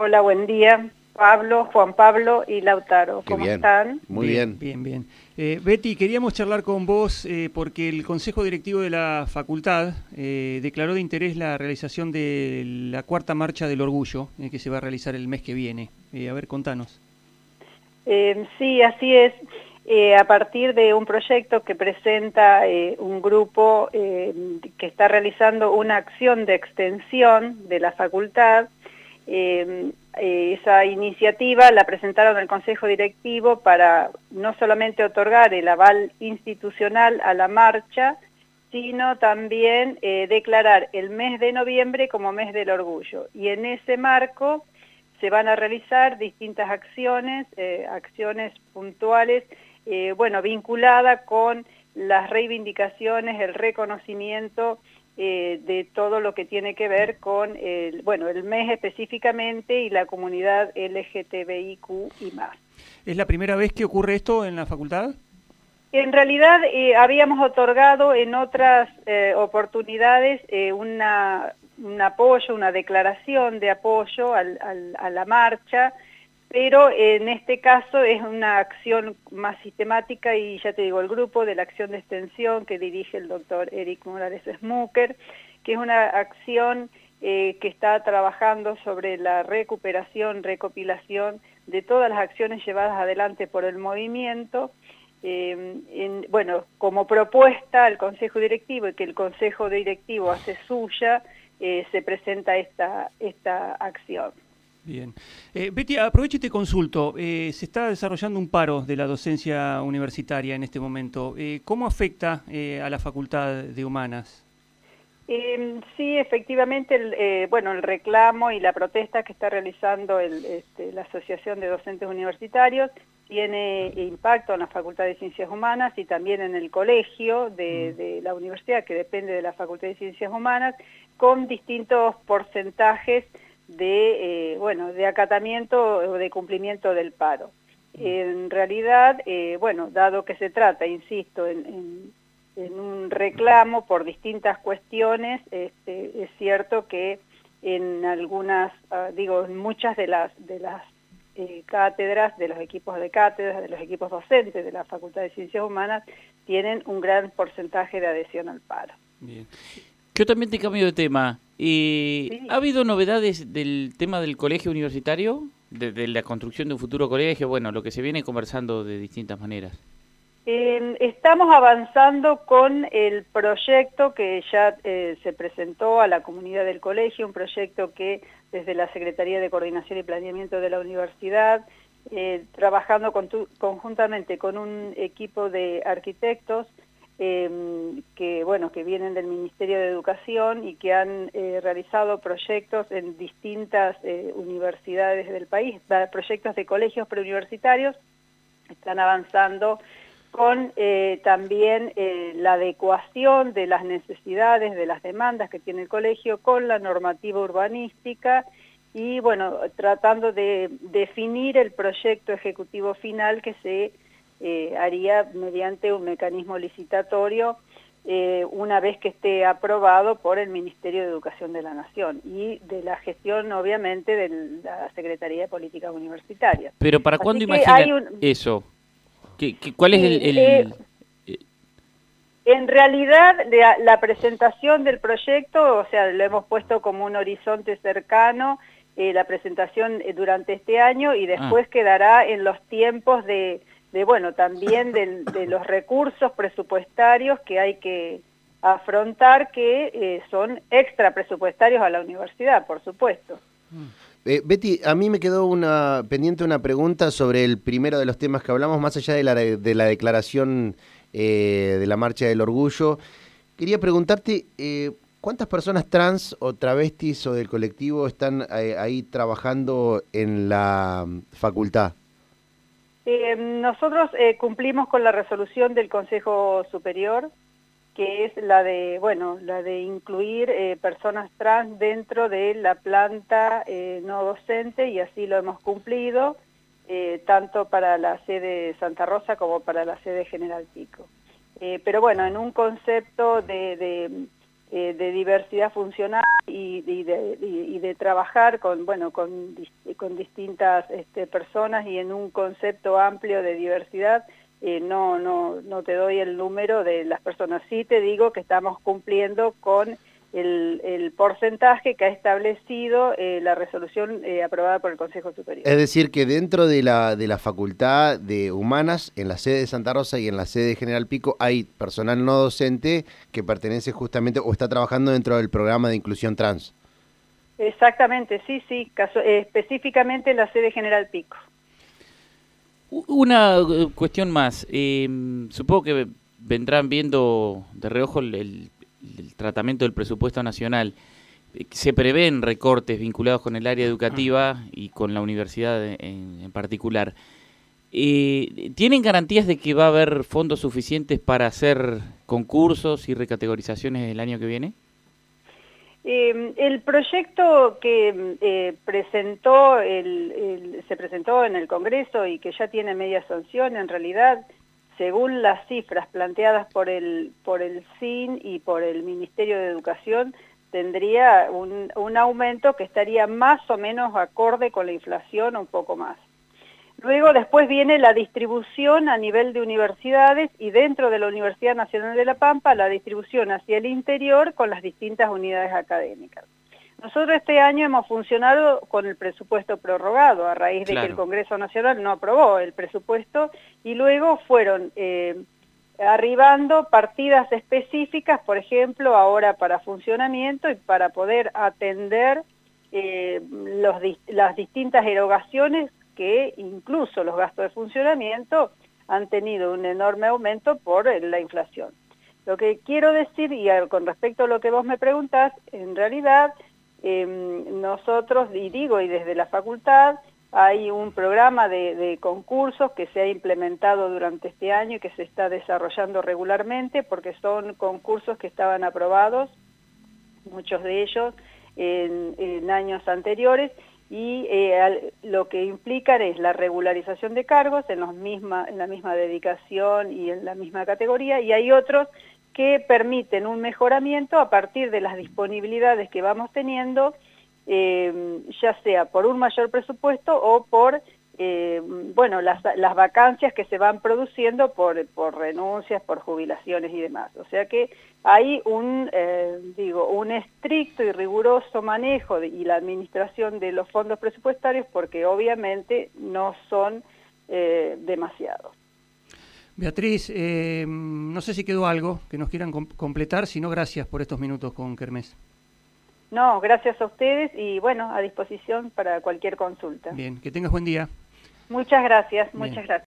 Hola, buen día. Pablo, Juan Pablo y Lautaro. ¿Cómo bien. están? Muy bien. Bien, bien. Eh, Betty, queríamos charlar con vos eh, porque el Consejo Directivo de la Facultad eh, declaró de interés la realización de la cuarta marcha del orgullo eh, que se va a realizar el mes que viene. Eh, a ver, contanos. Eh, sí, así es. Eh, a partir de un proyecto que presenta eh, un grupo eh, que está realizando una acción de extensión de la facultad, eh, eh, esa iniciativa la presentaron al Consejo Directivo para no solamente otorgar el aval institucional a la marcha, sino también eh, declarar el mes de noviembre como mes del orgullo. Y en ese marco se van a realizar distintas acciones, eh, acciones puntuales, eh, bueno, vinculadas con las reivindicaciones, el reconocimiento eh, de todo lo que tiene que ver con el, bueno, el mes específicamente y la comunidad LGTBIQ y más. ¿Es la primera vez que ocurre esto en la facultad? En realidad eh, habíamos otorgado en otras eh, oportunidades una, un apoyo, una declaración de apoyo al, al, a la marcha, pero en este caso es una acción más sistemática y ya te digo, el grupo de la acción de extensión que dirige el doctor Eric Morales Smucker, que es una acción eh, que está trabajando sobre la recuperación, recopilación de todas las acciones llevadas adelante por el movimiento, eh, en, bueno, como propuesta al Consejo Directivo y que el Consejo Directivo hace suya, eh, se presenta esta, esta acción. Bien. Eh, Betty, aprovecho y te consulto. Eh, se está desarrollando un paro de la docencia universitaria en este momento. Eh, ¿Cómo afecta a la Facultad de Humanas? Eh, sí, efectivamente, el, eh, bueno, el reclamo y la protesta que está realizando el, este, la Asociación de Docentes Universitarios tiene impacto en la Facultad de Ciencias Humanas y también en el colegio de, de la universidad, que depende de la Facultad de Ciencias Humanas, con distintos porcentajes de, eh, bueno, de acatamiento o de cumplimiento del paro. En realidad, eh, bueno, dado que se trata, insisto, en, en, en un reclamo por distintas cuestiones, este, es cierto que en algunas, uh, digo, en muchas de las, de las eh, cátedras, de los equipos de cátedras, de los equipos docentes de la Facultad de Ciencias Humanas, tienen un gran porcentaje de adhesión al paro. Bien. Yo también te cambio de tema. Eh, Sí. ¿Ha habido novedades del tema del colegio universitario? De, de la construcción de un futuro colegio, bueno, lo que se viene conversando de distintas maneras. Eh, estamos avanzando con el proyecto que ya eh, se presentó a la comunidad del colegio, un proyecto que desde la Secretaría de Coordinación y Planeamiento de la Universidad, eh, trabajando con tu, conjuntamente con un equipo de arquitectos eh, que, bueno, que vienen del Ministerio de Educación y que han eh, realizado proyectos en distintas eh, universidades del país, proyectos de colegios preuniversitarios, están avanzando con eh, también eh, la adecuación de las necesidades, de las demandas que tiene el colegio con la normativa urbanística y bueno, tratando de definir el proyecto ejecutivo final que se eh, haría mediante un mecanismo licitatorio eh, una vez que esté aprobado por el Ministerio de Educación de la Nación y de la gestión obviamente de la Secretaría de Políticas Universitarias. Pero ¿para Así cuándo imaginan un- eso? ¿Qué, qué- cuál es el...? el- eh, eh, En realidad, la, la presentación del proyecto, o sea, lo hemos puesto como un horizonte cercano, eh, la presentación durante este año y después quedará en los tiempos de, de bueno, también del- de los recursos presupuestarios que hay que afrontar, que eh, son extra presupuestarios a la universidad, por supuesto. Eh, Betty, a mí me quedó una pendiente una pregunta sobre el primero de los temas que hablamos, más allá de la, de la declaración eh, de la Marcha del Orgullo. Quería preguntarte, eh, ¿cuántas personas trans o travestis o del colectivo están ahí trabajando en la mm, facultad? Eh, nosotros eh, cumplimos con la resolución del Consejo Superior, que es la de, bueno, la de incluir eh, personas trans dentro de la planta no docente y así lo hemos cumplido, tanto para la sede Santa Rosa como para la sede General Pico. Pero bueno, en un concepto de, eh, de diversidad funcional y, de, trabajar con, bueno, con, con distintas este, personas y en un concepto amplio de diversidad, eh, no, no, no te doy el número de las personas. Sí te digo que estamos cumpliendo con el, porcentaje que ha establecido eh, la resolución eh, aprobada por el Consejo Superior. Es decir, que dentro de la, de la Facultad de Humanas, en la sede de Santa Rosa y en la sede de General Pico, hay personal no docente que pertenece justamente o está trabajando dentro del programa de inclusión trans. Exactamente, sí, sí, específicamente en la sede General Pico. Una eh, cuestión más. supongo que vendrán viendo de reojo el el tratamiento del presupuesto nacional, eh, se prevén recortes vinculados con el área educativa y con la universidad en, particular. Eh, ¿Tienen garantías de que va a haber fondos suficientes para hacer concursos y recategorizaciones el año que viene? Eh, el proyecto que presentó el, se presentó en el Congreso y que ya tiene media sanción, en realidad según las cifras planteadas por el, por el CIN y por el Ministerio de Educación, tendría un, un aumento que estaría más o menos acorde con la inflación un poco más. Luego después viene la distribución a nivel de universidades y dentro de la Universidad Nacional de La Pampa la distribución hacia el interior con las distintas unidades académicas. Nosotros este año hemos funcionado con el presupuesto prorrogado a raíz de que el Congreso Nacional no aprobó el presupuesto y luego fueron eh, arribando partidas específicas, por ejemplo, ahora para funcionamiento y para poder atender eh, las distintas erogaciones que incluso los gastos de funcionamiento han tenido un enorme aumento por la inflación. Lo que quiero decir, y con respecto a lo que vos me preguntás, en realidad Em, nosotros, y digo, y desde la facultad, hay un programa de, concursos que se ha implementado durante este año y que se está desarrollando regularmente porque son concursos que estaban aprobados, muchos de ellos, en, años anteriores y eh, lo que implican es la regularización de cargos en, la misma dedicación y en la misma categoría y hay otros que permiten un mejoramiento a partir de las disponibilidades que vamos teniendo, eh, ya sea por un mayor presupuesto o por eh, bueno, las, vacancias que se van produciendo por, por, renuncias, por jubilaciones y demás. O sea que hay un, eh, digo, un estricto y riguroso manejo y la administración de los fondos presupuestarios porque obviamente no son demasiados. Beatriz, eh, no sé si quedó algo que nos quieran completar, si no, gracias por estos minutos con Kermés. No, gracias a ustedes y bueno, a disposición para cualquier consulta. Bien, que tengas buen día. Muchas gracias, muchas gracias.